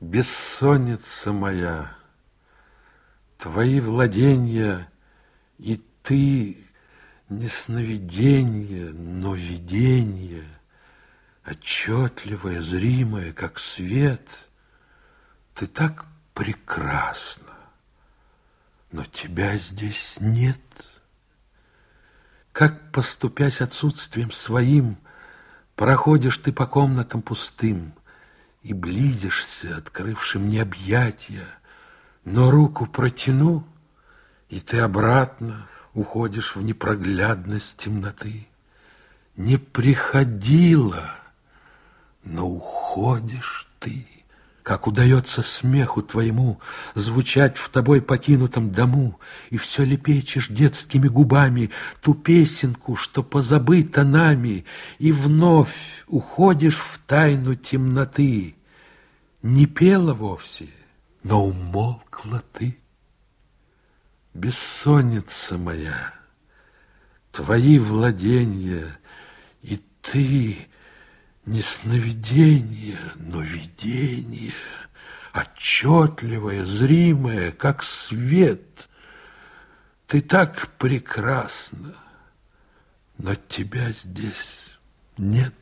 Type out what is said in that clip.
Бессонница моя, твои владения, и ты не сновидение, но видение, отчетливое, зримое, как свет. Ты так прекрасна, но тебя здесь нет. Как, поступясь отсутствием своим, проходишь ты по комнатам пустым — и близишься, открывши мне объятия, но руку протяну, и ты обратно уходишь в непроглядность темноты. Не приходила, но уходишь ты. Как удается смеху твоему Звучать в тобой покинутом дому, И все лепечешь детскими губами Ту песенку, что позабыта нами, И вновь уходишь в тайну темноты. Не пела вовсе, но умолкла ты. Бессонница моя, твои владения, И ты не сновидение, но видение, Отчетливое, зримое, как свет. Ты так прекрасна, но тебя здесь нет.